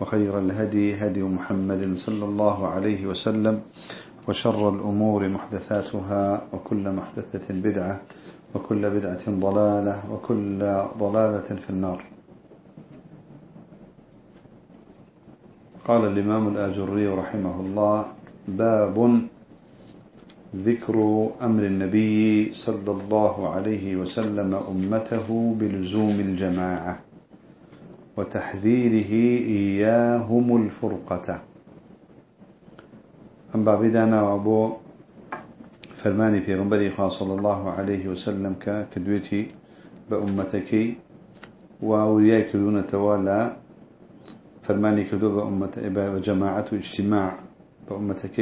وخير الهدي هدي محمد صلى الله عليه وسلم وشر الأمور محدثاتها وكل محدثة بدعة وكل بدعة ضلالة وكل ضلالة في النار. قال الإمام الآجري رحمه الله باب ذكر أمر النبي صلى الله عليه وسلم أمته بلزوم الجماعة. وتحذيره إياهم الفرقة. أم بابدانا وأبو فرماني في غنبري صلى الله عليه وسلم كدويتي بأمتك وأولياء دون توالى فرماني كدو بأمة بجماعة واجتماع بأمتك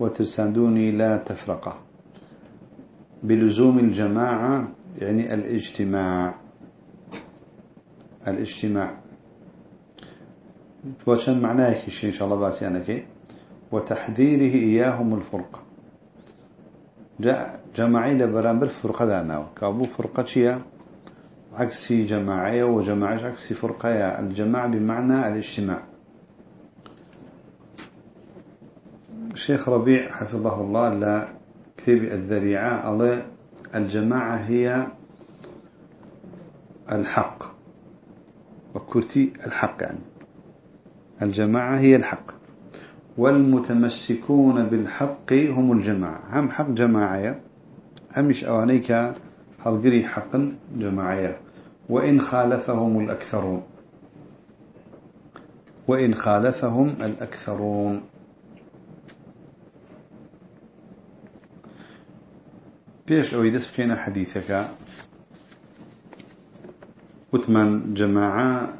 وترساندوني لا تفرقة. بلزوم الجماعة يعني الاجتماع. الاجتماع. وشن معناه شيء إن شاء الله باسي أنا كي وتحذيره إياهم الفرقة جاء جماعي لبرامبر فرقة دانا كابو فرقة شيا؟ عكسي جماعية وجماعة عكسي فرقة الجماعة بمعنى الاجتماع. الشيخ ربيع حفظه الله لا كتب الذريعة الله الجماعة هي الحق. وكرتي الحق يعني. الجماعة هي الحق. والمتمسكون بالحق هم الجماعة. هم حق جماعية هم مش أوانيك هلقري حقا جماعية وإن خالفهم الأكثرون. وإن خالفهم الأكثرون. بيش أو يدس بكينا حديثك. وثمان جماعة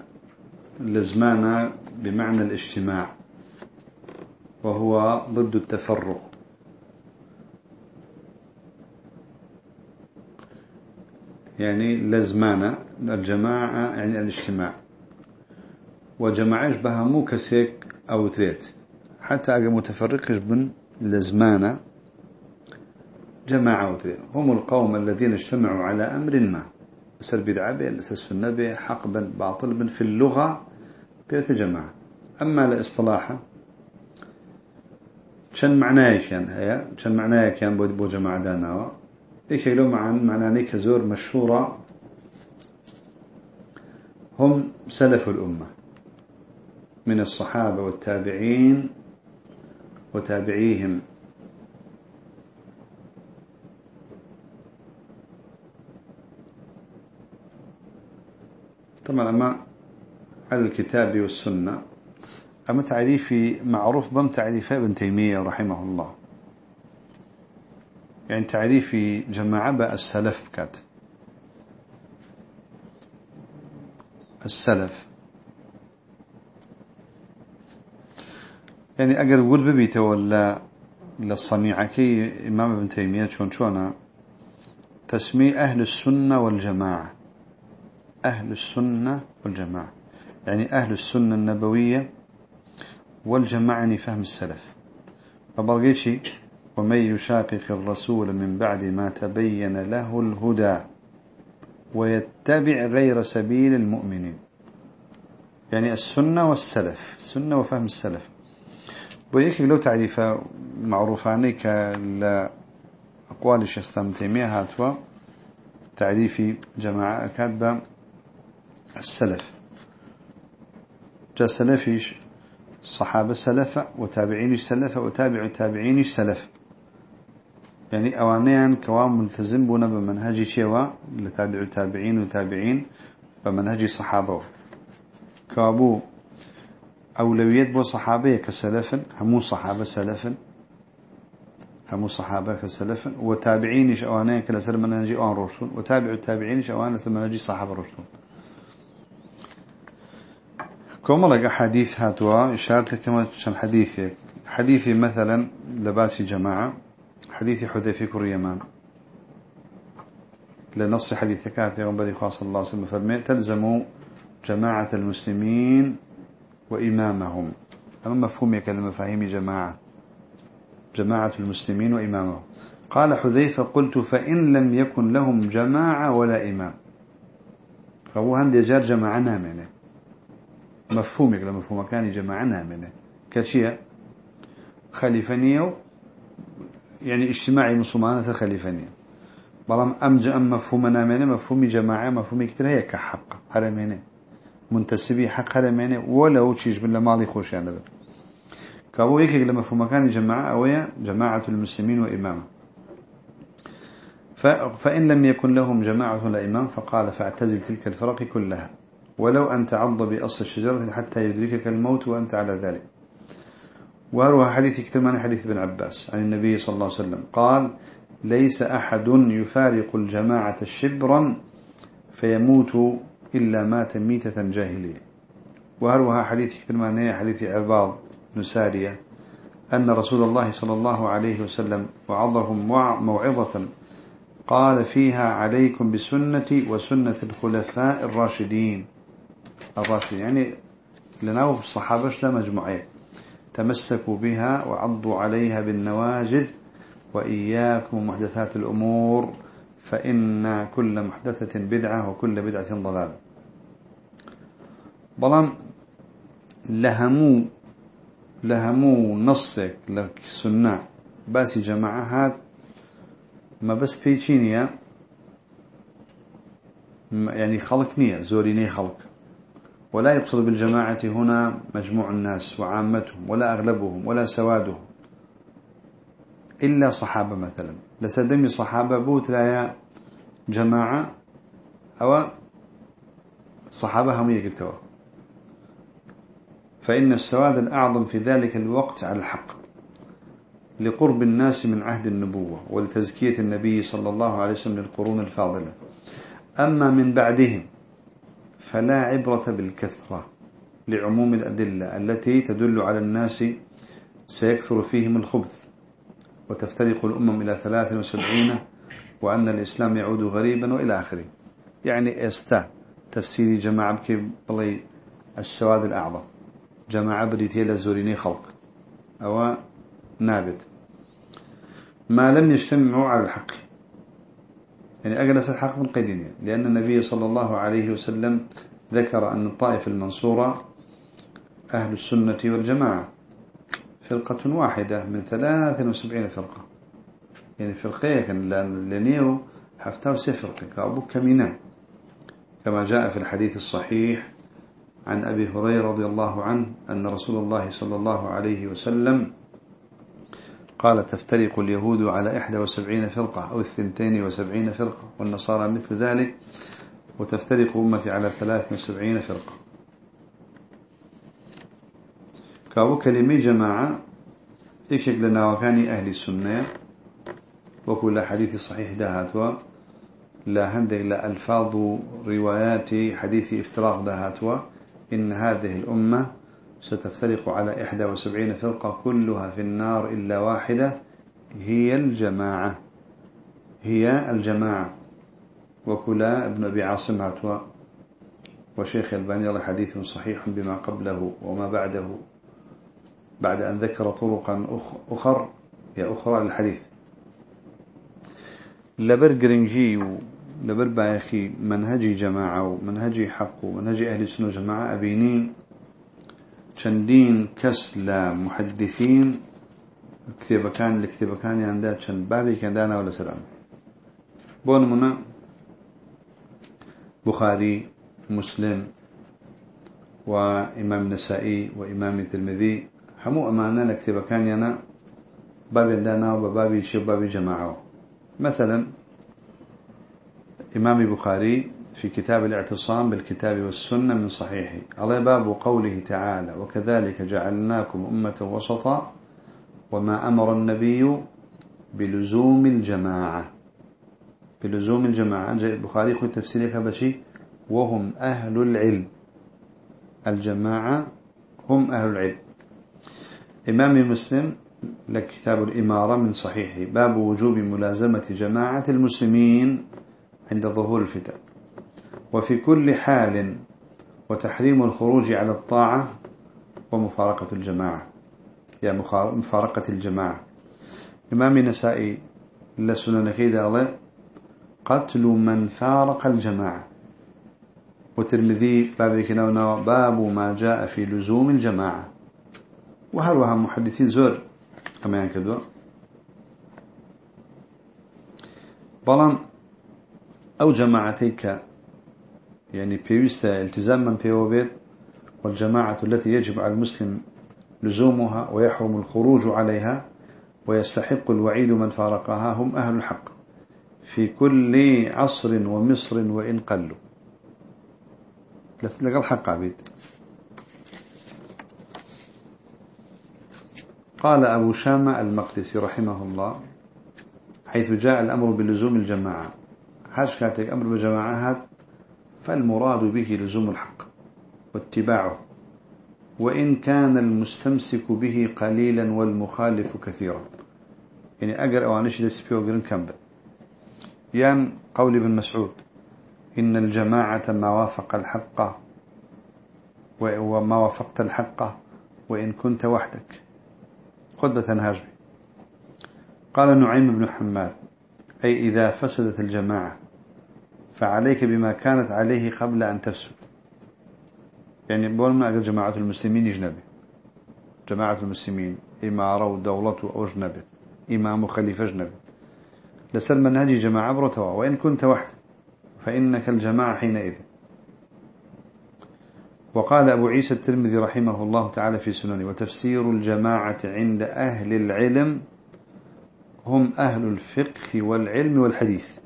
لزمانا بمعنى الاجتماع وهو ضد التفرق. يعني لزمانا الجماعة يعني الاجتماع. وجماعش بها مو كسيك أو تريت. حتى أجا متفرقش بن لزمانا جماعة وتريت هم القوم الذين اجتمعوا على أمر ما. أسر بدعة به أسر سنة حق بن باطل بن في اللغة بيتجمع أما لإصطلاحه شن معناه كان هيا شن معناه كان بود بو جماعة دانا إيش لو معن معناني كزور مشهورة. هم سلف الأمة. من الصحابة والتابعين وتابعيهم. طبعا أما الكتاب والسنة أما تعريفي معروف بم تعريفه ابن تيمية رحمه الله. يعني تعريفي جماعة السلف كات. السلف. يعني أقل قول ببيته ولا للصنيعة كي إمام ابن تيمية شون شونا تسمي أهل السنة والجماعة. أهل السنة والجماعة. يعني أهل السنة النبوية والجماعة يعني فهم السلف. فبرقيتشي ومن يشاقق الرسول من بعد ما تبين له الهدى ويتبع غير سبيل المؤمنين. يعني السنة والسلف السنة وفهم السلف. ويكي لو تعريفة معروفة عنك لأقوال الشيخ تيمية هاتوا تعريفي جماعة كاتبة السلف. جاء سلفيش صحابة سلفة وتابعين سلفة وتابع التابعين سلف. يعني أوانيان كوام ملتزم بنا بمنهج شيوا لتابع التابعين وتابعين بمنهج الصحابة كابو أولويات بو صحابية كسلف همو صحابة سلف همو صحابة كسلف. وتابعين أوانيان كلا منهج أوان رشدون وتابع التابعين أوان لسر منهج صحابة رشدون كوملك حديث هاتوا؟ إشارة كما شن حديثك حديثي مثلا لباسي جماعة حديث حذيفة كريمان لنص حديث كافي غنبري خاص الله صلى الله عليه وسلم جماعة المسلمين وإمامهم. أما مفهوم كلمة فهيم جماعة؟ جماعة المسلمين وإمامهم. قال حذيفة قلت فإن لم يكن لهم جماعة ولا إمام. فهو هندي جار جماعة نامنة. مفهومك لمفهوم كان جماعة نامنه كشيء خليفانية يعني اجتماعي مسلمانة خليفانية. بلام أم أم مفهوم نامنه مفهوم جماعة مفهوم كتير هي كحق حرمينه منتسبي حق حرمينه ولا تشيش بالله مالي خوش يعني. كابو يكيك لمفهوم كان جماعة أويا جماعة المسلمين وإمامة. فإن لم يكن لهم جماعة لا فقال فاعتزل تلك الفرق كلها. ولو أن تعض بأصل الشجرة حتى يدركك الموت وأنت على ذلك. وأروى حديث كتمان حديث ابن عباس عن النبي صلى الله عليه وسلم. قال ليس أحد يفارق الجماعة شبرا فيموت إلا مات ميتة جاهلية. وأروى حديث كتمان حديث عرباض نسارية أن رسول الله صلى الله عليه وسلم وعظهم موعظة قال فيها عليكم بسنتي وسنة الخلفاء الراشدين. الراشدين يعني لناو الصحابة لا مجموعين. تمسكوا بها وعضوا عليها بالنواجذ وإياكم محدثات الأمور فإن كل محدثة بدعة وكل بدعة ضلال. بلان لهمو لهمو نصك لك سنة. باسي جماعات ما بس بيتشينيا يعني خلق نية زوريني خلق. ولا يقصد بالجماعة هنا مجموع الناس وعامتهم ولا أغلبهم ولا سوادهم. إلا صحابة مثلا. لسدمي صحابة بوت لا جماعة أو صحابة هم يقتوا فإن السواد الأعظم في ذلك الوقت على الحق. لقرب الناس من عهد النبوة ولتزكية النبي صلى الله عليه وسلم للقرون الفاضلة. أما من بعدهم فلا عبرة بالكثرة لعموم الأدلة التي تدل على الناس سيكثر فيهم الخبث وتفترق الأمم إلى 73 وأن الإسلام يعود غريبا وإلى آخره. يعني استا تفسيري جماعة بكي بلي السواد الأعظم. جماعة بريتي لزوريني خلق. أو نابت. ما لم يجتمعوا على الحق. يعني أجلس الحق من قيدين لأن النبي صلى الله عليه وسلم ذكر أن الطائف المنصورة أهل السنة والجماعة فرقة واحدة من 73 فرقة. يعني فرقية كان لنيو حفتاو سفرقة كأبو كمينان كما جاء في الحديث الصحيح عن أبي هريرة رضي الله عنه أن رسول الله صلى الله عليه وسلم قال تفترق اليهود على 71 فرقة أو 72 فرقة والنصارى مثل ذلك وتفترق أمتي على 73 فرقة. كاو كلمة جماعة يكشك لنا وكان أهل السنة وكل حديث صحيح دهاتوا لا هندق لا ألفاظ روايات حديث افتراق دهاتوا. إن هذه الأمة ستفترق على 71 فرقة كلها في النار إلا واحدة هي الجماعة. هي الجماعة. وكلا ابن أبي عاصم عتوى. وشيخ الباني حديث صحيح بما قبله وما بعده. بعد أن ذكر طرقا أخر يا أخرى للحديث. لبر جرينجي لبر بايخي منهجي جماعة ومنهجي حق ومنهجي أهل السنة جماعة أبينين چندین کس لكتاب كان عنده چند بابي كان دانا ولا سلام بون منا بخاري مسلم وإمام النسائي وإمام الترمذي همو أمانا لكتاب كان ينا بابي دانا وبابي شو بابي جماعة مثلا إمام بخاري في كتاب الاعتصام بالكتاب والسنة من صحيحه. على باب قوله تعالى وكذلك جعلناكم أمة وسطا وما أمر النبي بلزوم الجماعة. بلزوم الجماعة. جاء البخاري في تفسيرك بشي وهم أهل العلم. الجماعة هم أهل العلم. إمام مسلم لك كتاب الإمارة من صحيحه. باب وجوب ملازمة جماعة المسلمين عند ظهور الفتن. وفي كل حال وتحريم الخروج على الطاعة ومفارقة الجماعة. يا مفارقة الجماعة. إمام نسائي لسنن كيدا الله قتل من فارق الجماعة. وترمذي باب كنونا باب ما جاء في لزوم الجماعة. وهروها محدثين زور كما ينكدوا بلان أو جماعتيك يعني بيوستا التزاما بيوبيت والجماعة التي يجب على المسلم لزومها ويحرم الخروج عليها ويستحق الوعيد من فارقها هم أهل الحق في كل عصر ومصر وإن قلوا. لقى الحق عبيد. قال أبو شامة المقدسي رحمه الله حيث جاء الأمر بلزوم الجماعة. هاش كاتك أمر بجماعات فالمراد به لزوم الحق واتباعه وإن كان المستمسك به قليلا والمخالف كثيرا. يعني أقر أوانيش لسبيو قرن كمبل يان قول ابن مسعود إن الجماعة ما وافق الحق وما وافقت الحق وإن كنت وحدك. خطبة هاجبي قال النعيم بن حماد أي إذا فسدت الجماعة فعليك بما كانت عليه قبل أن تفسد. يعني بول ما أقل جماعة المسلمين يجنبي جماعة المسلمين إمارة ودولة أو جنبي إمام وخليفة جنبي لسل منهج جماعة برتوا وإن كنت وحدك فإنك الجماعة حينئذ. وقال أبو عيسى الترمذي رحمه الله تعالى في سننه وتفسير الجماعة عند أهل العلم هم أهل الفقه والعلم والحديث.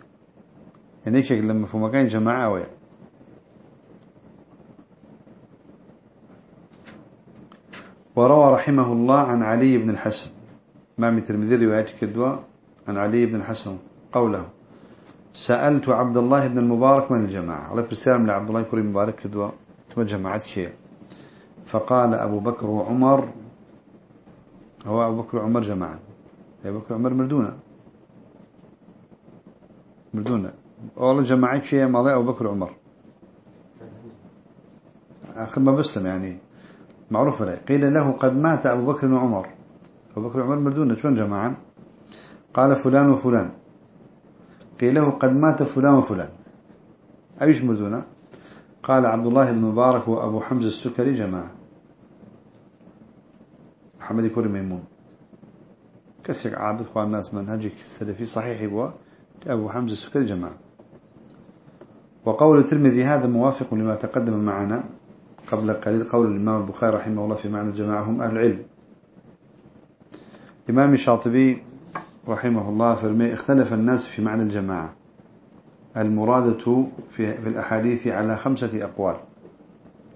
يعني هيك لما في مكان جماعة ويا وروى رحمه الله عن علي بن الحسن. ما من الترمذي رواية كدوى عن علي بن الحسن قوله سألت عبد الله بن المبارك من الجماعة؟ الله بسلام لعبد الله كريم مبارك كدوى ثم جماعت خير فقال أبو بكر وعمر هو أبو بكر وعمر جماعة. أبو بكر وعمر مردونة. مردونة. والله جماعت شيء مالي أبو بكر وعمر. آخر ما بسم يعني معروف له قيل له قد مات أبو بكر وعمر أبو بكر وعمر مردونة شون جماعة قال فلان وفلان. قيل له قد مات فلان وفلان. أيش مردونة قال عبد الله بن مبارك وأبو حمزة السكري جماعة محمد كوري ميمون. كسك عابد خوان الناس منهجك السلفي صحيح هو أبو حمزة السكري جماعة وقول الترمذي هذا موافق لما تقدم معنا قبل قليل قول الإمام البخاري رحمه الله في معنى الجماعة هم أهل العلم. إمام الشاطبي رحمه الله فرمي اختلف الناس في معنى الجماعة. المرادة في, في الأحاديث على خمسة أقوال.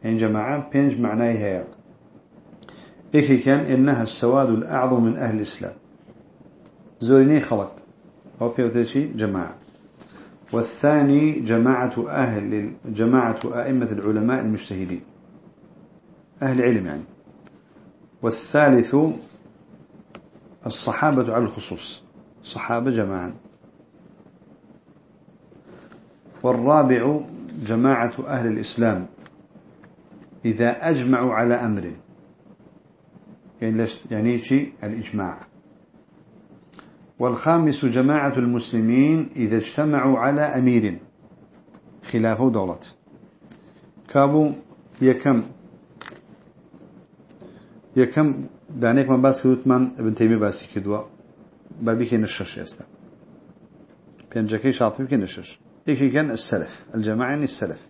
يعني جماعة بينج معناه هي إيكي كان إنها السواد الأعظم من أهل الإسلام. زوريني خلق. أو بيوتيشي جماعة. والثاني جماعة أهل جماعة أئمة العلماء المجتهدين. أهل علم يعني. والثالث الصحابة على الخصوص. صحابة جماعة. والرابع جماعة أهل الإسلام. إذا أجمعوا على أمر. يعني, يعني شيء الإجماع. والخامس جماعة المسلمين إذا اجتمعوا على أمير. خلافه دولة كابو يكم يكم دانيك ما باس كدوتمان ابن تيمية باسي كدوا بابي كي نشش يستا بينجاكي شاطبي كي نشش. إيش كان السلف الجماعة يعني السلف.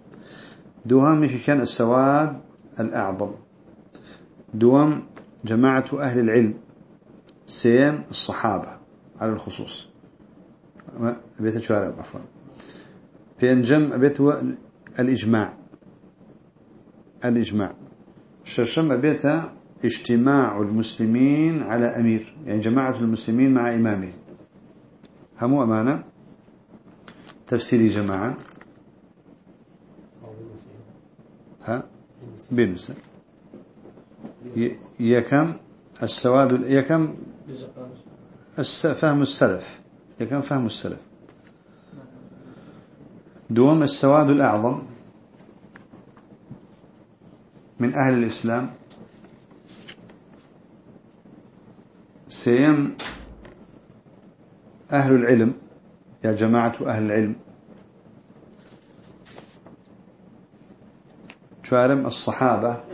دوام إيش كان السواد الأعظم. دوام جماعة أهل العلم. سين الصحابة. على الخصوص. بيت الشوارع عفوا. بينجم بيت الإجماع. الإجماع. شرشم بيت اجتماع المسلمين على أمير. يعني جماعة المسلمين مع إمامه. همو أمانة؟ تفسير جماعة. ها؟ بنس يكم السواد يكم فهم السلف. يكم فهم السلف. دوم السواد الأعظم من أهل الإسلام. سيم أهل العلم. يا جماعة أهل العلم. شارم الصحابة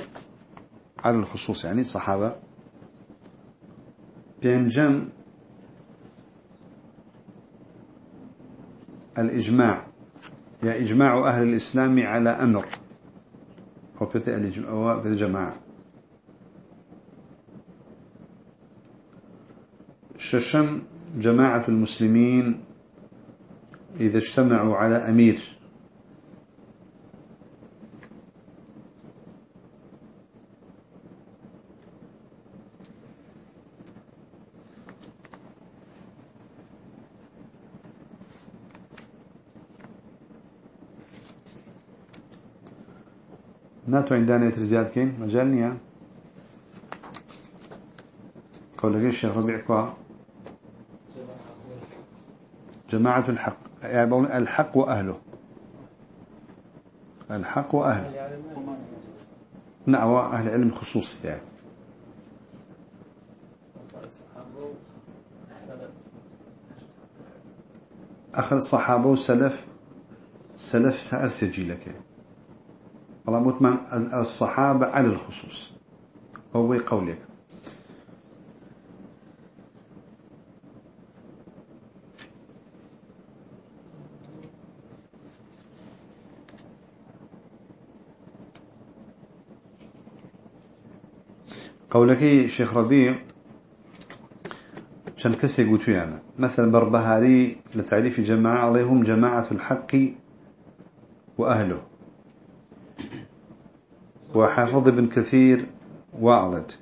على الخصوص يعني الصحابة بينجم الإجماع. يا إجماع أهل الإسلام على أمر. أو في الجماعة ششم جماعة المسلمين إذا اجتمعوا على أمير. ناتو عندنا يترزياد كين. مجال نيا. قول الشيخ ربيع كوا. جماعة الحق. يعني الحق وأهله. الحق وأهله. نعم أهل العلم خصوص يعني. أخر الصحابة والسلف. السلف سأرسجي لك. والله مطمئن الصحابة على الخصوص. هو قولك قولك شيخ ربيع شان كسي قلتو يعني مثل بربهاري لتعريف جماعة عليهم جماعة الحق وأهله. وحافظ ابن كثير وأعلد.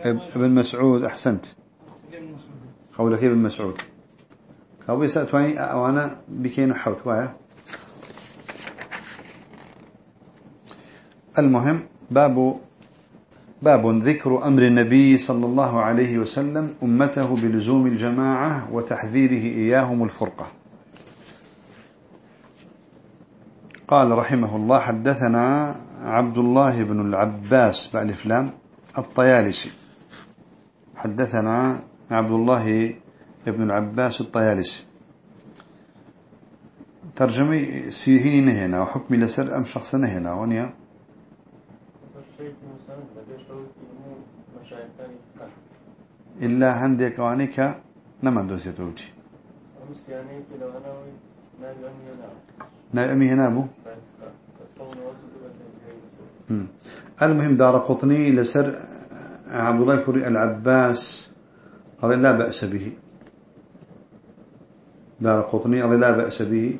ابن مسعود أحسنت. قولك ابن مسعود. قولي سأتواني أوانا بكين حوت. وايا المهم باب باب ذكر أمر النبي صلى الله عليه وسلم أمته بلزوم الجماعة وتحذيره إياهم الفرقة. قال رحمه الله حدثنا عبد الله بن العباس بالإفلام الطيالسي. حدثنا عبد الله بن العباس الطيالسي. ترجمي سيهين هنا وحكم لسر أم شخصنا هنا. ونيا. إلا عندك وانك نما دوسيتوتي نائمي هنا أبو. المهم دار قطني لسر عبد الله كوري العباس قال لا بأس به. دار قطني قال لا بأس به.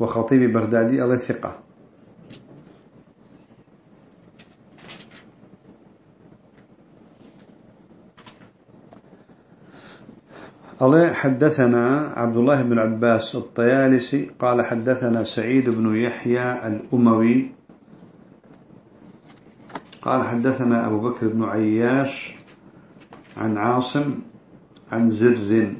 وخطيب بغدادي قال ثقة. قال حدثنا عبد الله بن عباس الطيالسي قال حدثنا سعيد بن يحيى الأموي قال حدثنا أبو بكر بن عياش عن عاصم عن زر.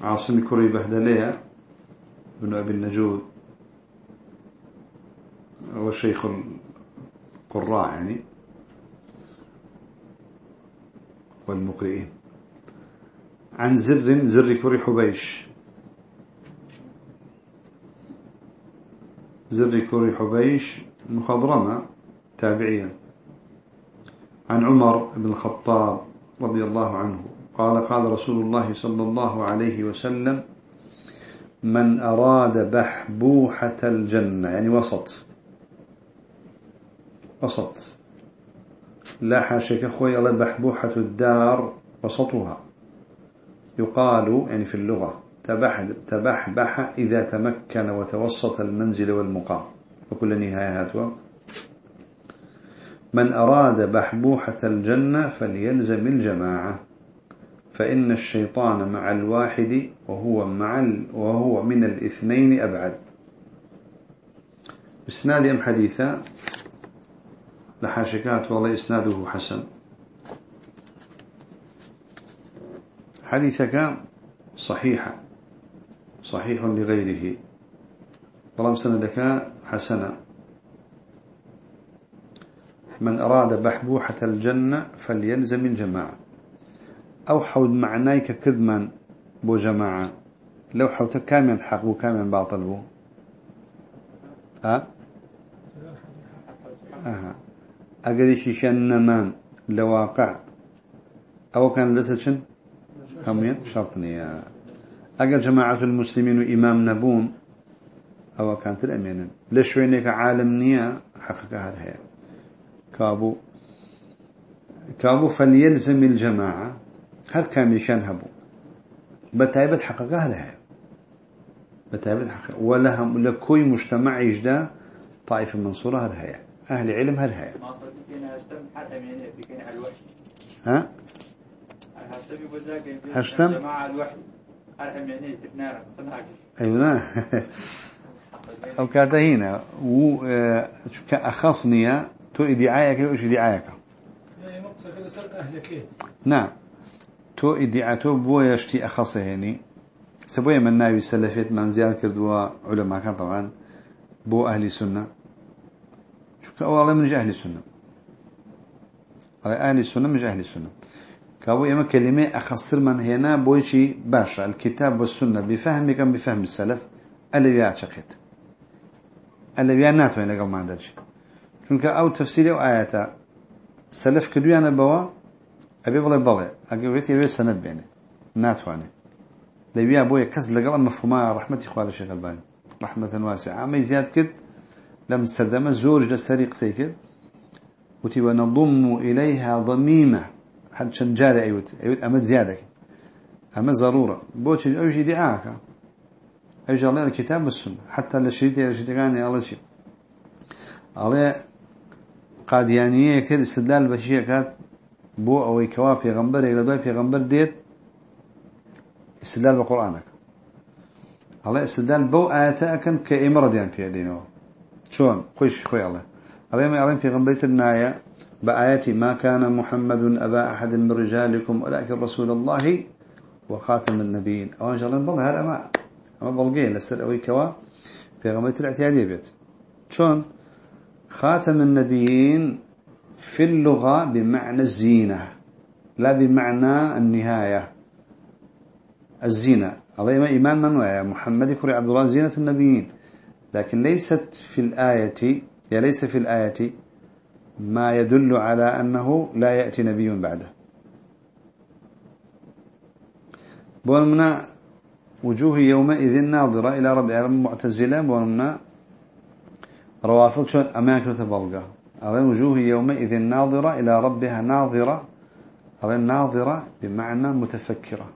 عاصم كري بهدلية بن أبي النجود. هو شيخ القراء يعني. والمقرئين. عن زر زر كري حبيش. زر كري حبيش مخضرمة تابعيا. عن عمر بن الخطاب رضي الله عنه قال قال رسول الله صلى الله عليه وسلم من أراد بحبوحة الجنة يعني وسط. وسط. لا حاشك أخوي الله بحبوحة الدار وسطها. يقال يعني في اللغة تبحبح إذا تمكن وتوسط المنزل والمقام. وكل نهاية من أراد بحبوحة الجنة فليلزم الجماعة. فإن الشيطان مع الواحد وهو مع ال وهو من الاثنين أبعد. إسناد أم حديثة لحاشكات والله إسناده حسن. حديثك صحيحة. صحيح لغيره. طالما سندك حسنا. من أراد بحبوحة الجنة فليلزم الجماعة. أو حود معنايك كذما بو جماعة. لو حوت كامل حق وكامل باطل بو. أه؟ أها. أقريش شنمان لواقع. أو كان لسه شن؟ همين شرطني أقل جماعة المسلمين وإمام نبون أو كانت الأمين لشوينك عالم نية حققها هي. كابو كابو فليلزم الجماعة هل كان يشان هبو. بتعبد حققها لها بتعبد حققها ولهم لكوي مجتمع يجدا طائفة منصورة هل هي. أهل علم هل هي ها هشتم أيوة. أو كانت هنا. و آه، كأخصنية تو إدعايك وإيش إدعايك نعم. تو إدعاته بو يشتي أخصه يعني. سبوية من ناوي سلفيت من زيادة كردوا علماء كان طبعا. بو أهل السنة. شو كأولا من أهل السنة أهل السنة مش أهل السنة كابو يما كلمة أخصر من هنا بويشي باشا الكتاب والسنة بفهمك بفهم السلف اللي بيعتقد اللي بيعنات وين قال ما عندش چونك أو تفسير أو آيات سلف كدويانا بوا أبي بلا بلا أقولت يبي سند بينه ناتواني لبيا بويا كز لقل مفهومها رحمة إخوان الشيخ الباني رحمة واسعة أما زياد كد لم سردم زوج لسريق سيكد وتي ونضم إليها ضميمة. حد شنجاري أيوت. أيوت أمد زيادة. أما ضرورة. بوش أوجي دعاك أوجي الله الكتاب والسنة. حتى للشريط يرشدقاني الله شيء الله قاديانية كتير استدلال بشيء كات بو أو كوا في غنبر إلى دوي في غنبر ديت. استدلال بقرآنك الله استدلال بو آياتك كإمرة ديان في دينه شون خوش خوي الله ما يعلم في غنبر الناية بآياتي ما كان محمد أبا أحد من رجالكم ولكن رسول الله وخاتم النبيين أو إن شاء الله نبغى هذا ما أما بلقين لسر أوي كوا في غنبر الاعتيادية بيت شون خاتم النبيين في اللغة بمعنى الزينة لا بمعنى النهاية الزينة الله ما إيمان من وعي محمد يقول عبد الله زينة النبيين لكن ليست في الآية يا ليس في الآية ما يدل على أنه لا يأتي نبي بعده. بولمنا وجوه يومئذ ناظرة إلى رب العالمين معتزلة. بولمنا روافض شون أماكن تبلغ أظن وجوه يومئذ ناظرة إلى ربها ناظرة. أظن ناظرة بمعنى متفكرة.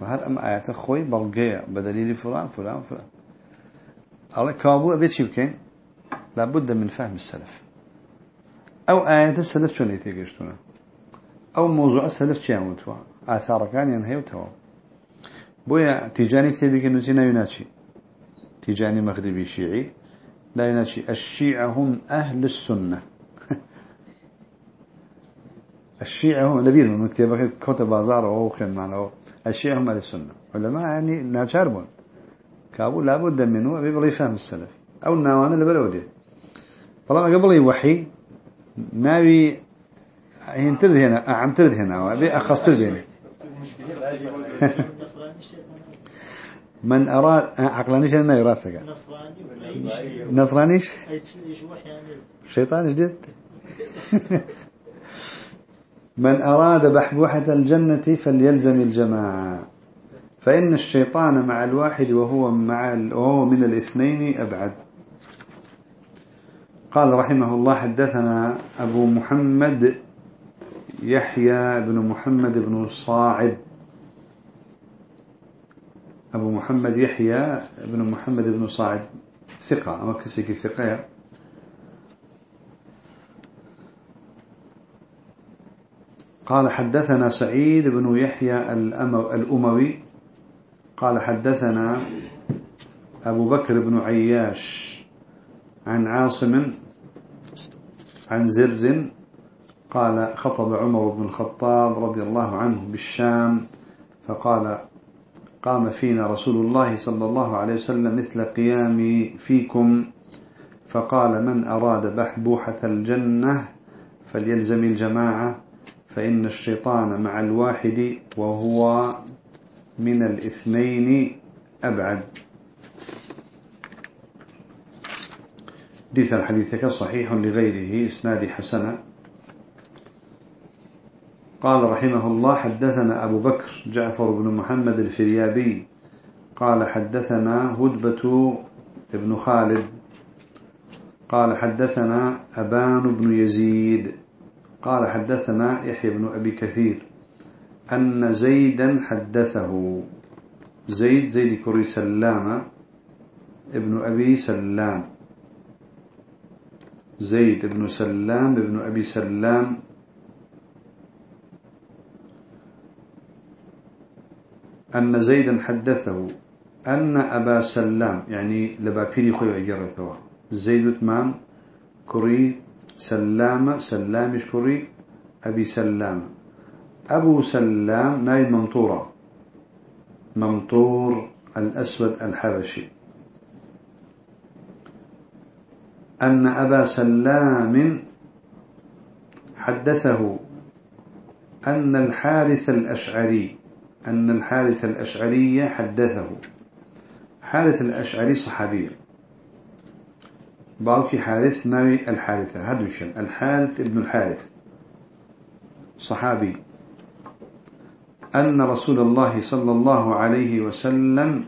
وهل أم آيات أخوي بلغية بدليل فلان فلان فلان. الله كابو أبيت شبكين لابد من فهم السلف. أو آيات السلف شون يتيقشتنا أو موضوع السلف شامتوا آثار كان ينهي وتوا. بويا تيجاني كتابي كنوزينا يناتشي تيجاني مغربي شيعي. لا يناشي. الشيعة هم أهل السنة. الشيعة هم نبيل من مكتبة كتب بازار وهو خن معنا الشيعة هم أهل السنة. علماء يعني ناشاربون كابو لابد منه أبي بلي فهم السلف. أو النوان اللي بلودي والله قبل وحي ناوي هنترد هنا عم ترد هنا أبي أخصر بيني من أراد عقلانيش أنا يراسك نصراني نصرانيش؟ شيطان الجد من أراد بحبوحة الجنة فليلزم الجماعة. فإن الشيطان مع الواحد وهو مع وهو من الاثنين أبعد. قال رحمه الله حدثنا أبو محمد يحيى بن محمد بن صاعد. أبو محمد يحيى بن محمد بن صاعد. ثقة أما كسيك ثقة. قال حدثنا سعيد بن يحيى الأموي. قال حدثنا أبو بكر بن عياش عن عاصم عن زر قال خطب عمر بن الخطاب رضي الله عنه بالشام فقال قام فينا رسول الله صلى الله عليه وسلم مثل قيامي فيكم فقال من أراد بحبوحة الجنة فليلزم الجماعة فإن الشيطان مع الواحد وهو من الاثنين أبعد. ديس الحديث صحيح لغيره إسناد حسنة قال رحمه الله حدثنا أبو بكر جعفر بن محمد الفريابي. قال حدثنا هدبة بن خالد. قال حدثنا أبان بن يزيد. قال حدثنا يحيى بن أبي كثير. أن زيدا حدثه. زيد زيد كري سلام ابن أبي سلام. زيد بن سلام ابن أبي سلام. أن زيدا حدثه. أن أبا سلام يعني لبابيري خوي أجرته. زيد تمام كري سلام سلامش كري أبي سلام. أبو سلام ناي ممطورة ممطور الأسود الحبشي. أن أبا سلام حدثه أن الحارث الأشعري أن الحارث الأشعري حدثه. حارث الأشعري صحابي. باوكي حارث ناوي الحارثة. هدوشن الحارث ابن الحارث. صحابي. أن رسول الله صلى الله عليه وسلم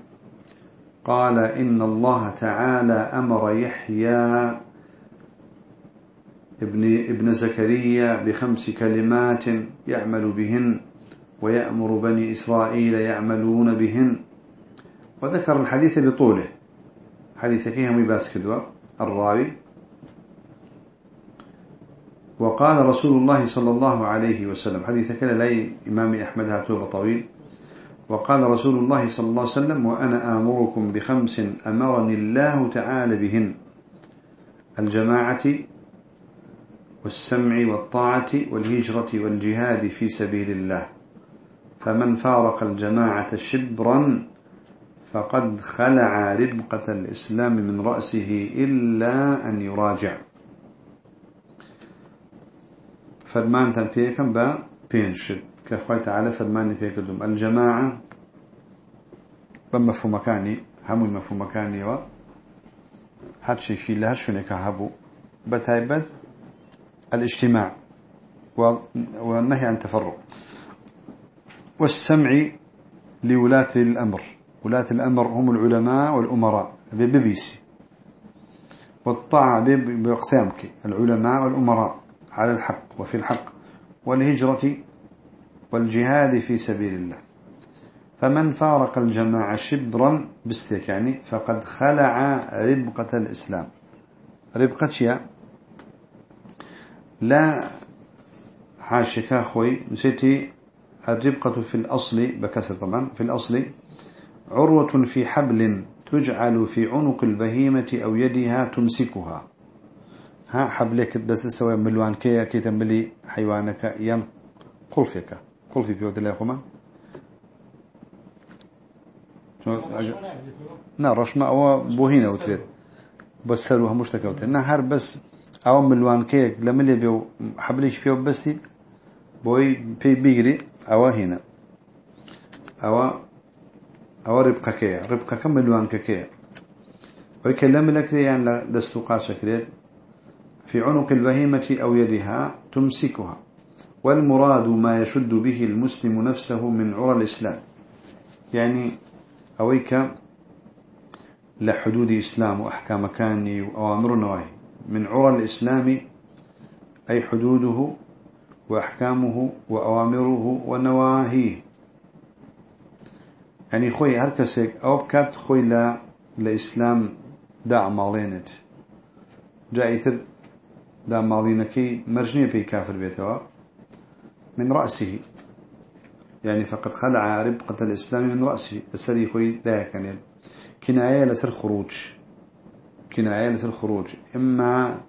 قال إن الله تعالى أمر يحيى ابن, ابن زكريا بخمس كلمات يعمل بهن ويأمر بني إسرائيل يعملون بهن. وذكر الحديث بطوله. حديث كيهم باسكدوا الراوي وقال رسول الله صلى الله عليه وسلم حديث كلا لا إمام أحمد هاتوب طويل. وقال رسول الله صلى الله عليه وسلم وأنا آمركم بخمس أمرني الله تعالى بهن. الجماعة والسمع والطاعة والهجرة والجهاد في سبيل الله. فمن فارق الجماعة شبرا فقد خلع ربقة الإسلام من رأسه إلا أن يراجع. فرمان تنبيكم با بينشد. كأخوة تعالى فرمان بيكدم الجماعة بمفهوم مكاني هم المفهوم مكاني و هاد شيء في لها شنك هبو. بتايبت الاجتماع والنهي عن تفرق. والسمع لولاة الأمر. ولاة الأمر هم العلماء والأمراء ببيسي. والطاعة بأقسامك العلماء والأمراء. على الحق وفي الحق والهجرة والجهاد في سبيل الله. فمن فارق الجماعة شبرا بستيك يعني فقد خلع ربقة الإسلام. ربقة شيء لا حاشك أخوي نسيتي الربقة في الأصل بكسر طبعا. في الأصل عروة في حبل تجعل في عنق البهيمة أو يدها تمسكها. ها حبلك بس سوى ملوان كي كي تنبلي حيوانك ين قلفك قلفي في ودي يخوما نا رشما أو بوهينة وتريد بس سروها مشتكى وتريد نا هر بس أو ملوان كي لملي بيو حبليش فيه بس بوي بي بيجري أو هنا أو أو ربقة كي ربقة كم ملوان كي ويكلم لك يعني دستوقات شكلت في عنق البهيمة أو يدها تمسكها والمراد ما يشد به المسلم نفسه من عرى الإسلام. يعني أويك لحدود إسلام وأحكام كاني وأوامر نواهي من عرى الإسلام أي حدوده وأحكامه وأوامره ونواهيه. يعني خوي هركسك أو بكات خوي لا لإسلام دع مالينت. جايتر دا ماڵینەکەی مەرجنیە پێی کافر بێتەوە. من رأسه. يعني فقد خلع ربقة الإسلام من رأسه. السري خوي ذاك يعني كناية لسر خروج. كناية لسر خروج. إما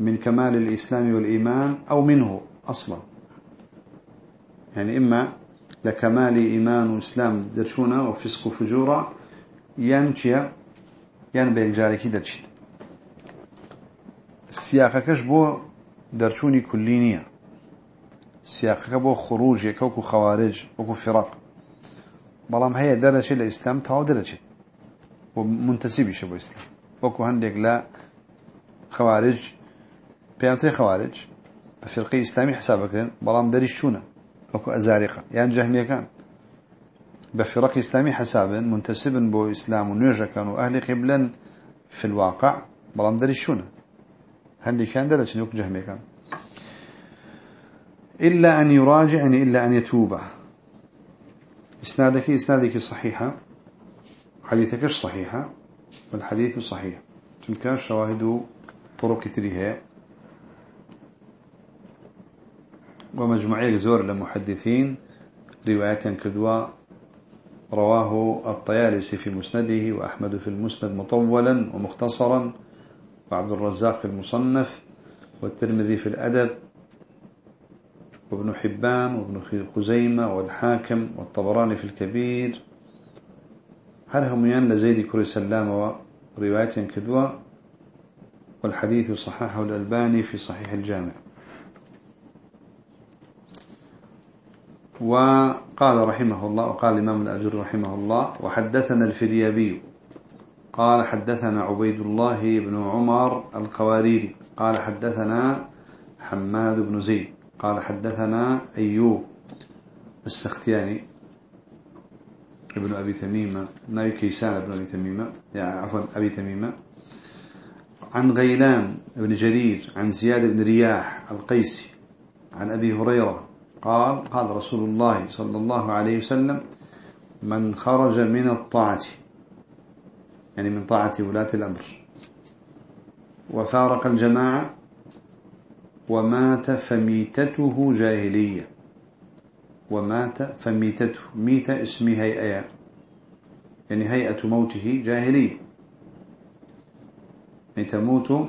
من كمال الإسلام والإيمان أو منه أصلا. يعني إما لكمال إيمان وإسلام درشونا وفسق وفجورا ينشي ين بيجاركي السياقة بو درشوني كلينية السياقة بو خروج يكوكو خوارج وكو فرق بلام هي درجة الإسلام تاو درجة ومنتسبي شبو إسلام وكو هندق لا خوارج بيانتري خوارج بفرقي إسلامي حسابك دريش شونا وكو أزارقة يعني جهمية كان بفرق إسلامي حسابا منتسبا بو إسلام ونيجا كانوا أهل قبلا في الواقع بلام شونا هل كان درجة يوك جهمية كان إلا أن يراجع يعني إلا أن يتوب. إسنادك إسنادك صحيحة حديثك صحيحة والحديث صحيح. تلك شواهد طرق كتريها ومجموعية زور لمحدثين رواية كدوا رواه الطيالسي في مسنده وأحمد في المسند مطولا ومختصرا. وعبد الرزاق في المصنف والترمذي في الأدب وابن حبان وابن خزيمة والحاكم والطبراني في الكبير. هل هم ين لزيد كري سلام ورواية كدوا والحديث صححه الألباني في صحيح الجامع. وقال رحمه الله وقال الإمام الأجر رحمه الله وحدثنا الفريابي قال حدثنا عبيد الله بن عمر القواريري. قال حدثنا حماد بن زيد. قال حدثنا أيوب السختياني ابن أبي تميمة. ناي كيسان ابن أبي تميمة. يعني عفوا أبي تميمة. عن غيلان بن جرير عن زياد بن رياح القيسي عن أبي هريرة قال قال رسول الله صلى الله عليه وسلم من خرج من الطاعة يعني من طاعة ولاة الأمر. وفارق الجماعة ومات فميتته جاهلية. ومات فميتته ميت اسمي هيئة يعني هيئة موته جاهلية. يعني تموت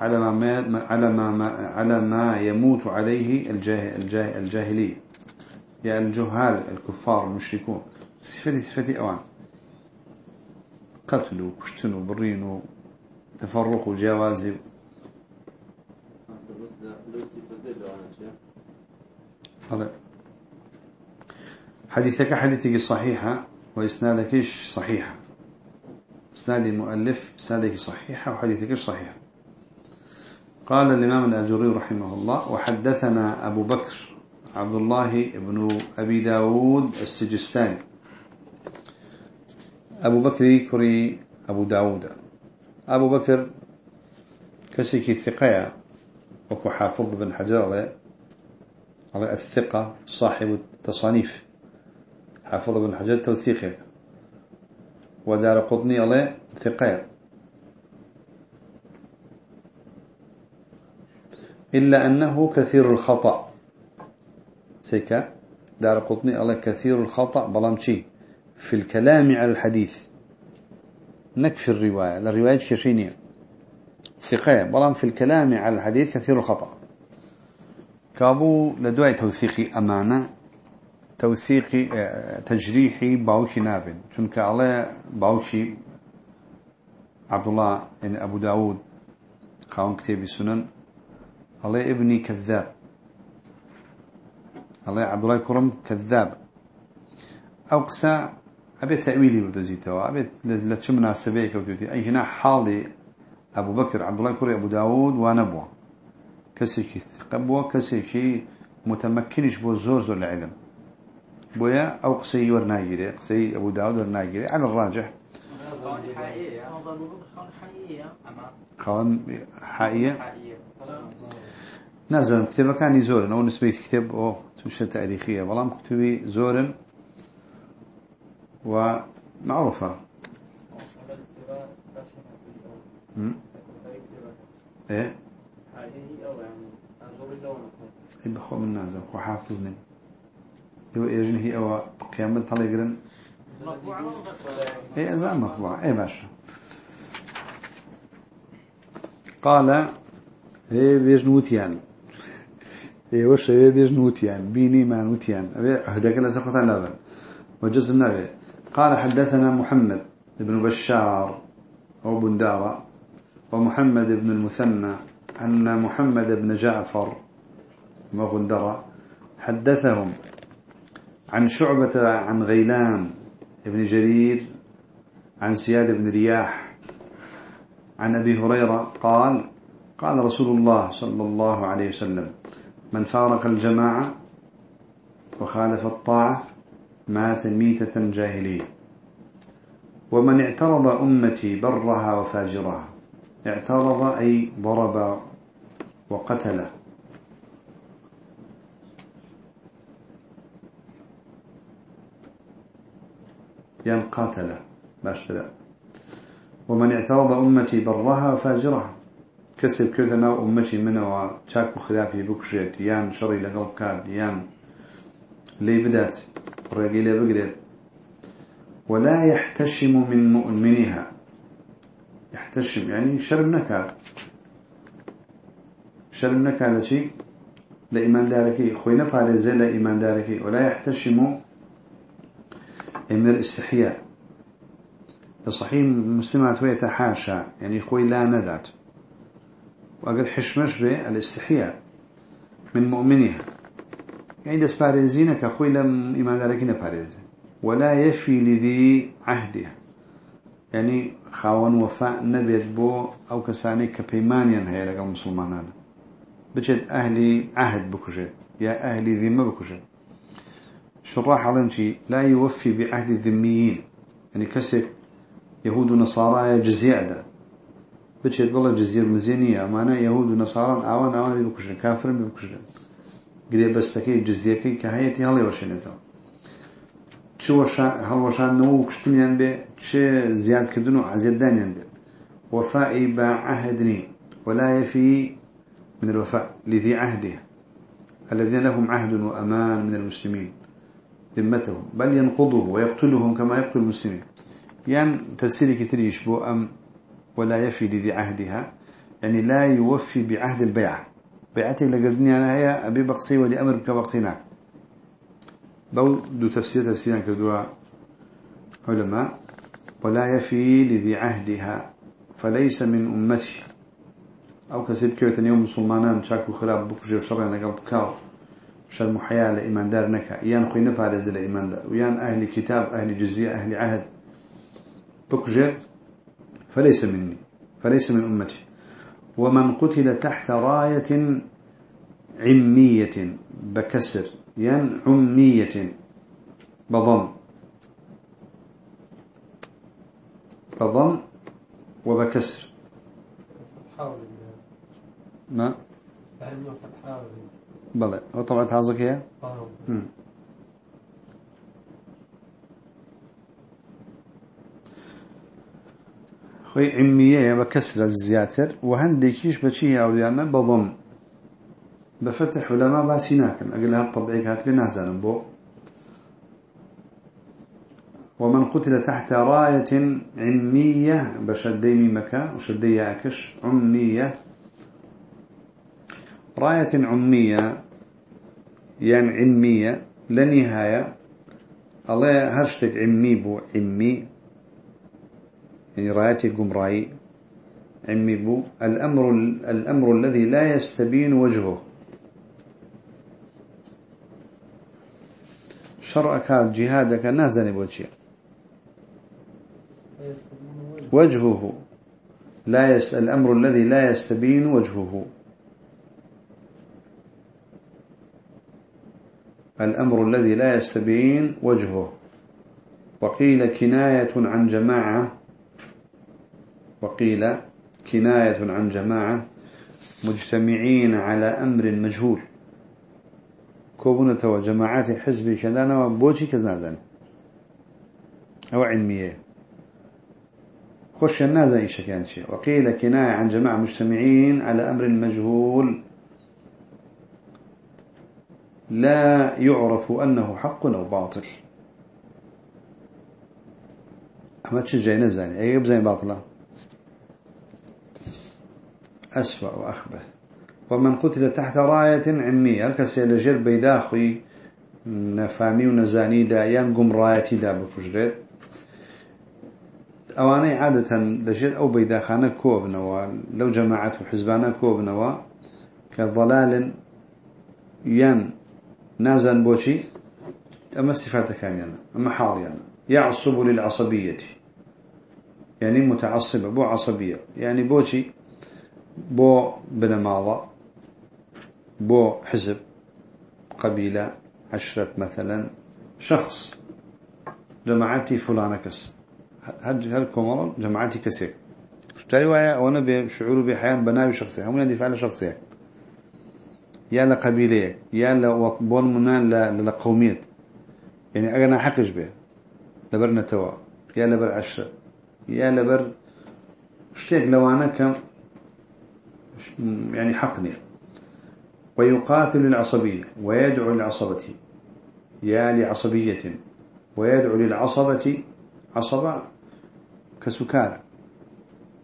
على ما على ما على ما يموت عليه الجاه الجاه الجاهلية. يعني الجهال الكفار المشركون. صفتي صفتي أوان. قتل وكشتن وبرين وتفرق وجواز حديثك حديثك صحيحة وإسنادك صحيحة؟ إسناد المؤلف إسنادك صحيحة وحديثك صحيحة؟ قال الإمام الأجري رحمه الله وحدثنا أبو بكر عبد الله بن أبي داود السجستاني أبو بكر كري أبو داود. أبو بكر كسيك الثقة وكو حافظ بن حجر على الثقة صاحب التصانيف. حافظ بن حجر توثيقه. ودار قطني على ثقة. إلا أنه كثير الخطأ. سيكا دار قطني على كثير الخطأ بلامشي. في الكلام على الحديث. نكفي الرواية الرواية كشينية ثقة بلام في الكلام على الحديث كثير الخطأ. كابو لدواء توثيقي أمانة توثيقي آه، تجريحي باوكي نابن. چونك على باوكي عبد الله يعني أبو داود قاون كتابي سنن. الله ابني كذاب. الله عبد الله كرم كذاب. أو قسا أبي تأويلي ودزيته أبي لتشم مناسبة كوكيوتي أي هنا حالي أبو بكر عبد الله كري أبو داود ونبوة. كسيكي ثقبوة كسيكي متمكنش بو زور زور العلم. بويا أو قسي ورناجري قسي أبو داود ورناجري على الراجح. خوان حقيقية نازل كتاب كان زورن أو نسبة كتاب أو تمشى تاريخية. والله كتبي زورن. ومعروفة إيه؟ بخو من نازل وحافظني هو يجن هي أو قيامة طلقرن اي أزال مطبوع. اي باشا قال هي بيج نوتيان هي وش هي بيج نوتيان بيني ما نوتيان هداك لسقطان لابن. وجزء النبي قال حدثنا محمد بن بشار أو بندارة ومحمد بن المثنى أن محمد بن جعفر وغندرة حدثهم عن شعبة عن غيلان بن جرير عن سياد بن رياح عن أبي هريرة قال قال رسول الله صلى الله عليه وسلم من فارق الجماعة وخالف الطاعة مات ميتة جاهلية. ومن اعترض أمتي برها وفاجرها. اعترض أي ضرب وقتل. ين قاتل. باشترى ومن اعترض أمتي برها وفاجرها. كسب كتنا أمتي منه وشاك خلافي بكشيت يان شري لقلب كان يان لي بدات. الرجيلة بقريت ولا يحتشم من مؤمنها. يحتشم يعني شرب نكال شرب نكال شيء. لإيمان داركي. خوينا بارزة لإيمان داركي. ولا يحتشم من الاستحياء لصحيح مسلمات ويتحاشى يعني خوي لا ندات وأقل حشمش به الاستحياء من مؤمنها. يعني دس بارزينك أخوي لم إيمان ذلك بارزين ولا يفي لذي عهدها يعني خاون وفاء نبيت بو أو كساني كبيمانيا هي لك المسلمان بجد أهلي عهد بكجد يا أهلي ذمة بكجد شراح على لا يوفي بعهد الذميين يعني كسر يهود ونصارى جزية ده بجد والله جزية مزينية أمانة يهود ونصارى آوان آوان بكجد كافر بكجد قريب بس لكي جزية كي كهيتي هلا وشينته شو هەڵوەشان نەوە و کشتنیان بێ چه زیادکردن و عزیێدانیان بێت وفائي بعهد ولا يفي من الوفاء لذي عهده الذين لهم عهد وأمان من المسلمين ذمتهم بل ينقضه ويقتلهم كما يقتل المسلمين يعني تفسير كتير يشبه أم ولا يفي لذي عهدها يعني لا يوفي بعهد البيعة بيعتي لقدني أنا هي أبي بقصي ولي أمر كبقصيناك بو دو تفسير تفسيرا كدوا علماء. ولا يفي لذي عهدها. فليس من أمتي. أو كسيب كيوتن يوم مسلمانان شاكو خراب بكجي وشرنا قلب كاو. شر محيا لإيمان دار نكا. يان خوي نبارز لإيمان دار. ويان أهل كتاب أهل جزية أهل عهد. بكجي فليس مني. فليس من أمتي. ومن قتل تحت راية عمية بكسر ين عمية بضم. بضم وبكسر. ما؟ بلى. هو طبعا تعزك هي خوي عمية بكسر الزياتر وهنديكيش بشي أوليانا بضم. بفتح علماء باسيناكن أقلها الطبيعي كاتب نازل بو. ومن قتل تحت راية عمية بشدي ميمكا وشدي أكش عمية. راية عمية يعني عمية لنهاية الله هرشتك عمي بو عمي. يعني رايتي قمراي عمي بو الأمر, الأمر الذي لا يستبين وجهه. شرعك جهادك نازل بوجهه. وجهه. لا يس الأمر الذي لا يستبين وجهه. الأمر الذي لا يستبين وجهه. وقيل كناية عن جماعة. وقيل كناية عن جماعة مجتمعين على أمر مجهول. كوبونة وجماعات حزبي كذا بوشي كذا أو علمية. خش الناس إيش كان شيء. وقيل كناية عن جماعة مجتمعين على أمر مجهول. لا يعرف أنه حق أو باطل. أما تشجع نزاني أي بزين باطلة؟ أسوأ وأخبث. ومن قتل تحت راية عمية الكسي لجر بيداخي نفامي ونزاني دا ينقم رايتي دا بفجرت أواني عادة لجر أو بيداخانة كوبنوا لو جماعة حزبانا كوبنوا كضلال ين نازن بوشي أما صفات كان يعني أما حال يعني يعصب للعصبية. يعني متعصبة بو عصبية. يعني بوشي بو بنماضة بو حزب قبيلة عشرة مثلا شخص. جماعتي فلانة كس هل هل جماعتي كسيك تالي ويا وأنا بشعور بحيان بناوي شخصية هم يدفع على شخصية يا لقبيلة يا لبون منان لقومية يعني أنا حقش به لبرنا توا يا لبر عشرة يا لبر اشتيك لو أنا كم يعني حقني. ويقاتل العصبية ويدعو للعصبة يا لعصبية ويدعو للعصبة عصبة كسكارة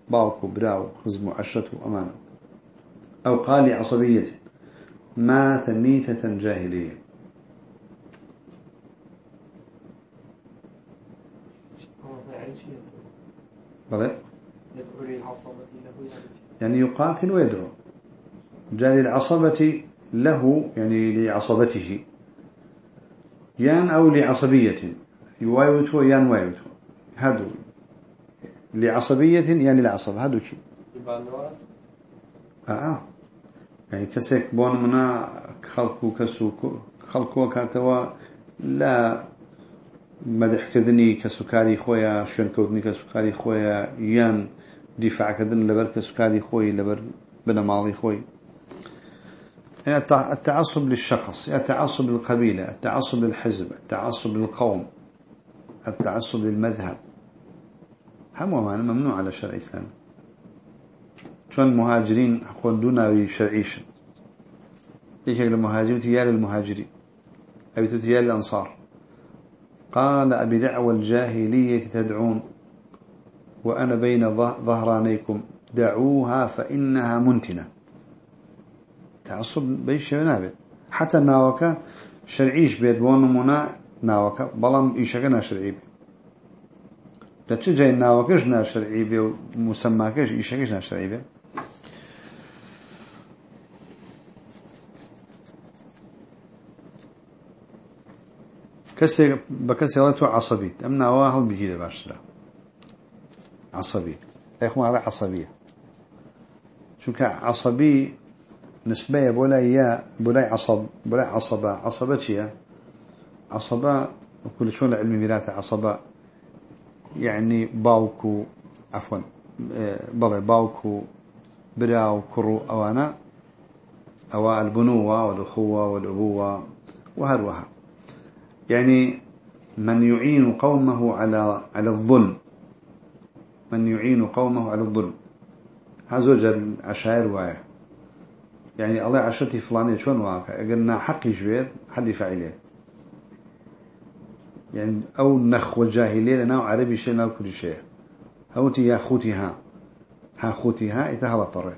باوكو براو خزم عشرة أمانة أو قال عصبية مات ميتة جاهلية. بلى؟ يعني يقاتل ويدعو. جاء للعصبة له يعني لعصبته يان أو لعصبية. يوايوتو يان وايوتو. هادو. لعصبية يعني لعصب. هادو شيء آه, آه. يعني كسيك بون منا خلقو كسوكو خلقو كاتوا لا مدح كذني كسكاري خويا شون كودني كسكاري خويا يان دفاع كذن لبر كسكاري خوي لبر بنمالي خوي التعصب للشخص التعصب للقبيلة التعصب للحزب التعصب للقوم التعصب للمذهب. هم ممنوع على الشرع الإسلامي شون مهاجرين حقون دون شرعيش إيش المهاجرين تيال المهاجرين أبي تيال الأنصار. قال أبي دعوى الجاهلية تدعون. وأنا بين ظهرانيكم. دعوها فإنها منتنة. تعصب بيش نابت. حتى ناوكا شرعيش بيت بونمونا ناوكا. بلام إيشاكنا شرعي بي. لا تجي ناوكش نا شرعي بي ومسماكش إيشاكش نا شرعي بي. كسي بكسي الله تو عصبي أمنا واحد بيجي باشلا عصبي. إخوان على عصبية. شو عصبي نسبة بولا يا بولا عصب بولا عصبة. عصبة شيء عصبة وكل شون العلم ميراث عصبة. يعني باوكو عفوا بلا باوكو براو كرو أوانا. أو البنوة والأخوة والأبوة وهروها. يعني من يعين قومه على على الظلم. من يعين قومه على الظلم. هذا العشائر وايه يعني الله عشرتي فلانية شون واقع؟ قلنا حق جوير حد فاعلين يعني أو نخ وجاهلية لنا عربي شيء لا كل شيء. هوتي يا خوتي ها. ها خوتي ها يتهلا طري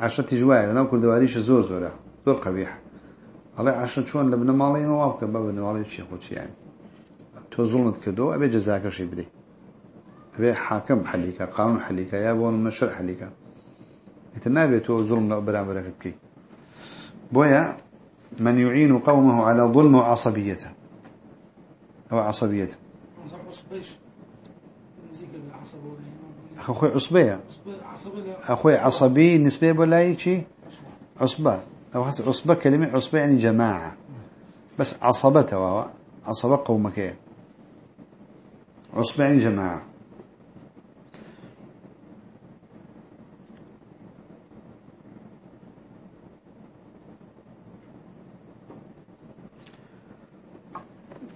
عشرتي جوايا لنا كل دواريش زور زورا زور قبيح. الله عشرة شون لبنا مالين وافق باب مالين شيء خوتي يعني. تو ظلمت كدو أبي جزاك شيء بدي. أبي حاكم حليك قانون حليك يا بون من الشرع حليك يتنابي تو ظلم بلا بركة كي بويا من يعين قومه على ظلم وعصبيته. أو عصبيته. أخوي عصبية. أخوي عصبي نسبة ولا يشي عصبة. أو عصبة كلمة عصبة يعني جماعة. بس عصبته عصبة قومك. عصبة يعني جماعة.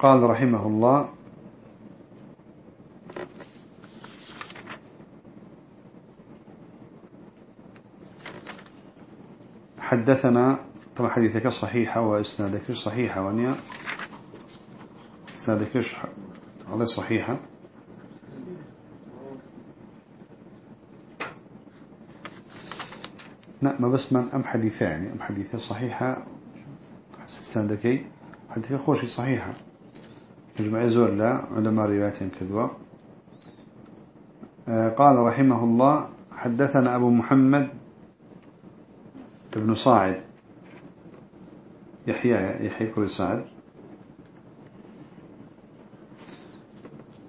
قال رحمه الله حدثنا طبعا حديثك صحيحة وإسنادك صحيحة ونيا. إسنادك على صحيحة ما بس من أم حديثة يعني أم حديثة صحيحة إسنادك حديثك خوشي صحيحة. مجمع زور لا علماء روايات كذوة آه، قال رحمه الله حدثنا أبو محمد ابن صاعد. يحيى يحيى كل سعد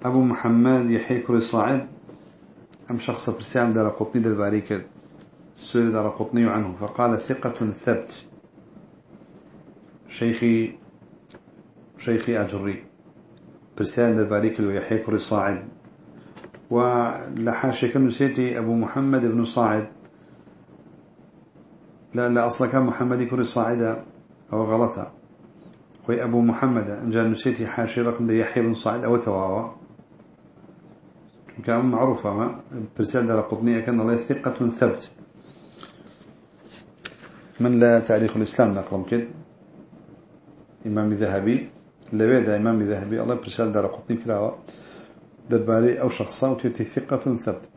أبو محمد يحيى كل صاعد. أم شخص برسام دار قطني دار باريك السوري دار قطني عنه. فقال ثقة ثبت. شيخي شيخي أجري. برسام دار باريك ويحيى كل صاعد. ولحاشك نسيتي أبو محمد بن صاعد. لا لا أصلا كان محمد كل صاعدة أو غلطة. خوي أبو محمد إن جاء نسيتي حاشي رقم يحيى بن صاعد أو تواوا كان معروفة ما؟ برسالة قطنية كان الله ثقة ثبت. من لا تاريخ الإسلام نقرم كده إمام ذهبي. لبيدا إمام ذهبي الله برسالة دار قطني كلاوة درباري أو شخصا وتيتي ثقة ثبت.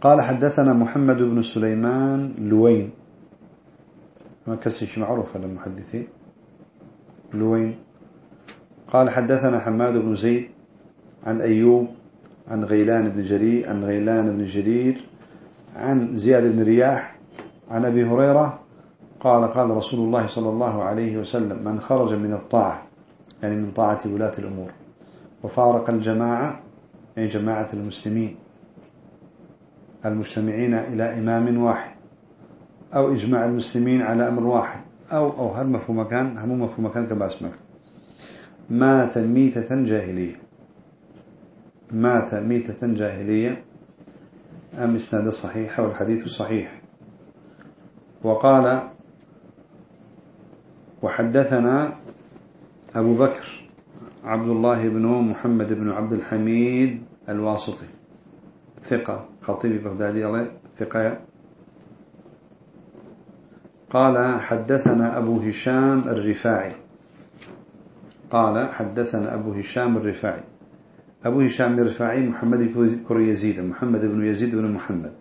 قال حدثنا محمد بن سليمان لوين. ما كسيش معروف على المحدثين لوين. قال حدثنا حماد بن زيد عن أيوب عن غيلان بن جرير عن غيلان بن جرير عن زياد بن رياح عن أبي هريرة قال قال رسول الله صلى الله عليه وسلم من خرج من الطاعة يعني من طاعة ولاة الأمور وفارق الجماعة أي جماعة المسلمين المجتمعين إلى إمام واحد أو إجماع المسلمين على أمر واحد أو أو هل مفهوم مكان؟ هم مفهوم مكان؟ كباسمك مات ميتة جاهلية. مات ميتة جاهلية. أم إسناد الصحيح والحديث الصحيح وقال وحدثنا أبو بكر عبد الله بن محمد بن عبد الحميد الواسطي. ثقة خطيب بغدادي الله ثقة. قال حدثنا أبو هشام الرفاعي. قال حدثنا أبو هشام الرفاعي. أبو هشام الرفاعي محمد كر يزيد محمد بن يزيد بن محمد.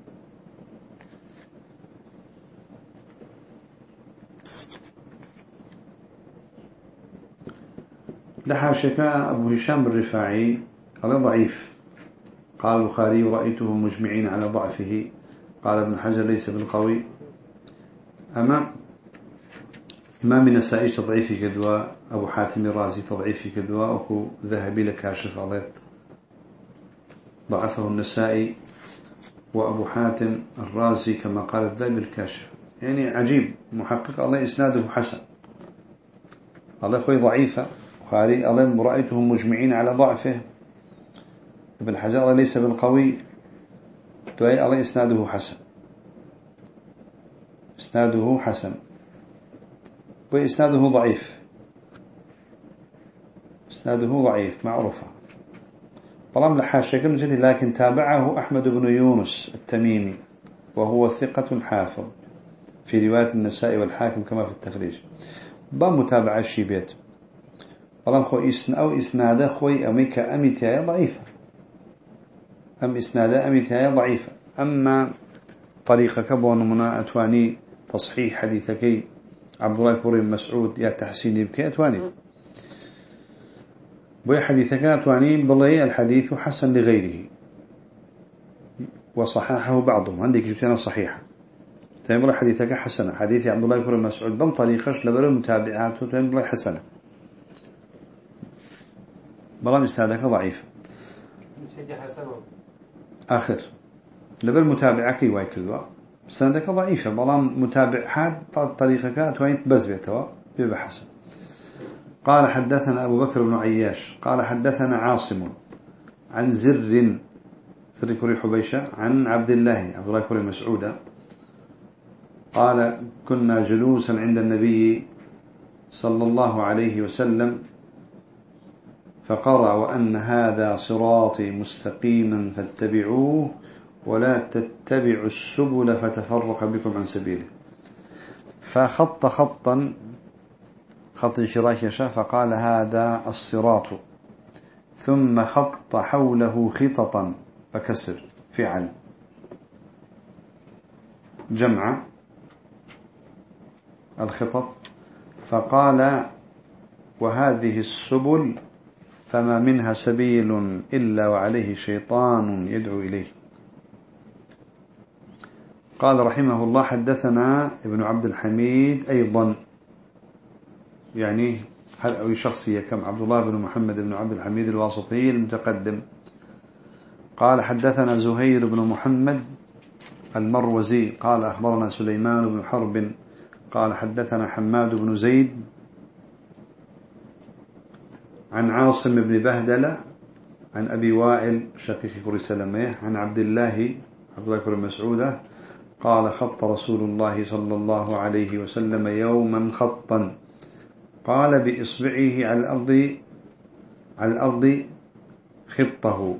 لحاشك أبو هشام الرفاعي قال ضعيف. قال البخاري رأيتهم مجمعين على ضعفه. قال ابن حجر ليس بالقوي. أما إمام النسائي تضعيفي كدوا أبو حاتم الرازي تضعيفي كدوا أكو ذهبي لكاشف عليه ضعفه النسائي وأبو حاتم الرازي كما قال الذهبي الكاشف يعني عجيب محقق الله إسناده حسن. الله خوي ضعيفة. بخاري الله رأيتهم مجمعين على ضعفه. ابن حجر ليس بالقوي. توي الله إسناده حسن. إسناده حسن. وإسناده ضعيف. إسناده ضعيف معروفة. طالما لحاشة كم جدي لكن تابعه أحمد بن يونس التميمي وهو ثقة حافظ. في رواية النساء والحاكم كما في التخريج. بمتابعة الشيبيت طالما خو إسن أو إسناد خوي أميك أميتها ضعيفة. أم إسناد أميتها ضعيفة. أما طريقة كبون منا أتواني تصحيح حديثك عبد الله كوري مسعود يا تحسين بكي أتواني. بوي حديثك أتواني بلي الحديث حسن لغيره. وصححه بعضهم. عندك جتنا صحيحة. تقول حديثك حسنة. حديث عبد الله كوري مسعود بم طريقش لبر المتابعات تقول حسنة. بلا مستعدك ضعيف آخر. لبر متابعك وايكلوا سندك ضعيفة بلام متابع حاد طريقك أتوين بس بيتوا ببحث قال حدثنا أبو بكر بن عياش. قال حدثنا عاصم عن زر زر كوري حبيشة عن عبد الله عبد الله كوري مسعودة. قال كنا جلوسا عند النبي صلى الله عليه وسلم فقرأ وأن هذا صراطي مستقيما فاتبعوه ولا تتبعوا السبل فتفرق بكم عن سبيله. فخط خطا خط شراكشة فقال هذا الصراط. ثم خط حوله خططا فكسر فعل. جمع الخطط. فقال وهذه السبل فما منها سبيل إلا وعليه شيطان يدعو إليه. قال رحمه الله حدثنا ابن عبد الحميد أيضا. يعني هل شخصية كم؟ عبد الله بن محمد بن عبد الحميد الواسطي المتقدم. قال حدثنا زهير بن محمد المروزي. قال أخبرنا سليمان بن حرب. قال حدثنا حماد بن زيد عن عاصم بن بهدلة عن أبي وائل شقيق كري سلميه عن عبد الله عبد الله كري مسعودة قال خط رسول الله صلى الله عليه وسلم يوما خطا. قال بإصبعه على الأرض على الأرض خطه.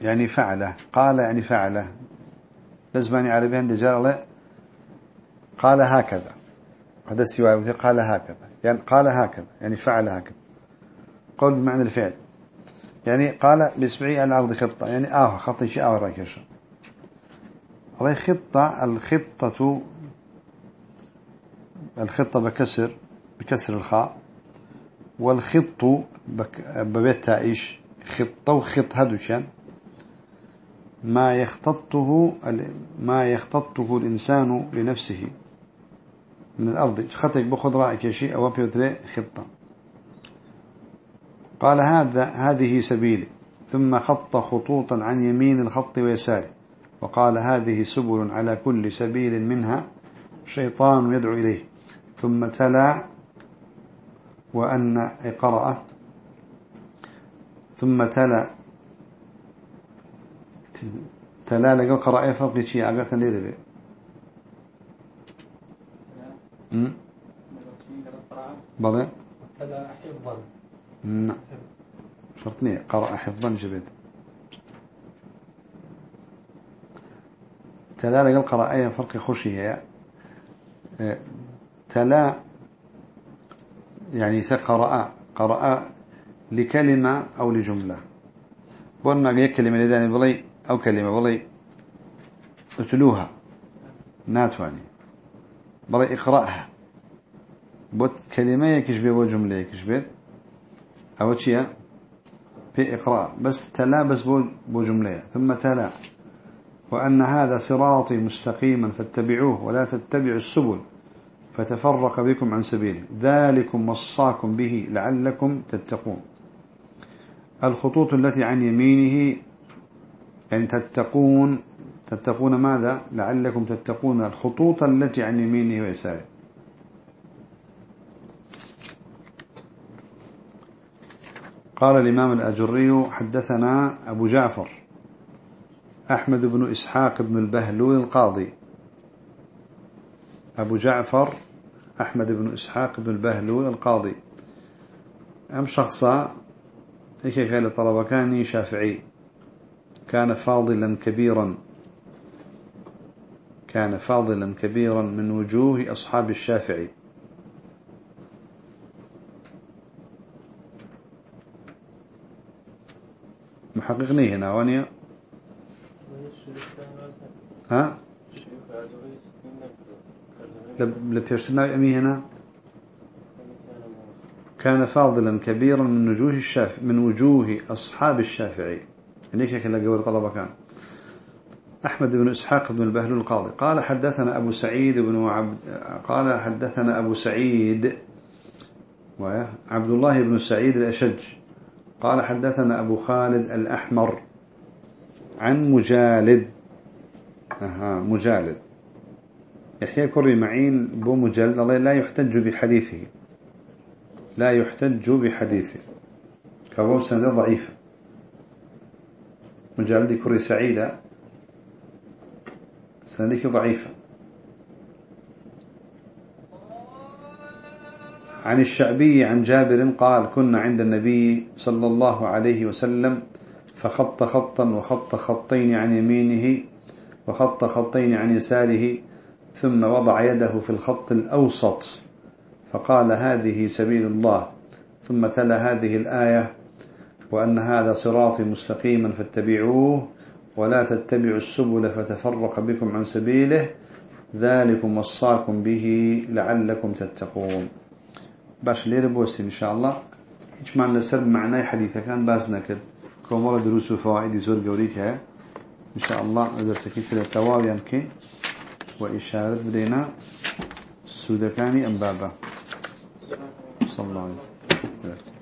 يعني فعله. قال يعني فعله. لازم يعرف عند جار قال هكذا. هذا السواء قال هكذا. يعني قال هكذا. يعني فعل هكذا. قول بمعنى الفعل. يعني قال على الأرض خطة. يعني آه خط شيء آه راكش هذه خطة الخطة الخطة بكسر بكسر الخاء والخط ببيت إيش خطة وخط هدوشان ما يختطه ما يختطه الإنسان لنفسه. من الأرض. خطك بخذ رأيك شيء أو بيوتري خطة. قال هذا هذه سبيلي. ثم خط خطوطا عن يمين الخط ويساره وقال هذه سبل على كل سبيل منها شيطان يدعو إليه. ثم تلا وأن قرأ ثم تلا. تلا لقل قرأ فرق شيء عقاتا ليه بلى؟ حفظا. نعم. شرطني قرأ حفظا جبت تلا لقل قرأ أي فرق خشية تلا يعني سقرأ قرأ لكلمة أو لجملة. بورنا جاي كلمة لداني بلي أو كلمة بلي اتلوها. ناتواني. بلي إقرأها. بوت كلمة يكشبه وجملة يكشبه أو شيء في إقراء. بس تلا بس بو جملة. ثم تلا. وأن هذا صراطي مستقيما فاتبعوه ولا تتبعوا السبل فتفرق بكم عن سبيله. ذلكم وصاكم به لعلكم تتقون. الخطوط التي عن يمينه يعني تتقون تتقون ماذا؟ لعلكم تتقون الخطوط التي عن يمينه ويساره. قال الإمام الأجري حدثنا أبو جعفر أحمد بن إسحاق بن البهلول القاضي. أبو جعفر أحمد بن إسحاق بن البهلول القاضي. أم شخصا؟ هيك قال طلبة؟ كان شافعي. كان فاضلا كبيرا. كان فاضلا كبيرا من وجوه أصحاب الشافعي. محققني هنا وانيا. ها؟ لبيرتنا أمي هنا. كان فاضلا كبيرا من وجوه الشافعي من وجوه أصحاب الشافعي. ليش كلا قول طلبة كان أحمد بن إسحاق بن البهلول القاضي. قال حدثنا أبو سعيد بن عبد قال حدثنا أبو سعيد وعبد الله بن سعيد الأشج. قال حدثنا أبو خالد الأحمر عن مجالد. أها مجالد. يحيى كري معين بو مجالد الله لا يحتج بحديثه. لا يحتج بحديثه. كابو سنة ضعيفة. مجالد كري سعيدة. سندك ضعيفة. عن الشعبي عن جابر قال كنا عند النبي صلى الله عليه وسلم فخط خطا وخط خطين عن يمينه وخط خطين عن يساره ثم وضع يده في الخط الأوسط فقال هذه سبيل الله. ثم تلا هذه الآية وأن هذا صراطي مستقيما فاتبعوه ولا تتبعوا السبل فتفرق بكم عن سبيله ذلكم وصاكم به لعلكم تتقون. باش لير بوسي إن شاء الله. إجمع لسر معنى حديثة؟ كان بازنا كد كومورا دروس وفوائد زور قوليتها. إن شاء الله إذا سكيت للتواوي يمكن وإشارة بدينا. سودكاني أم بابا؟ صلى الله عليه وسلم.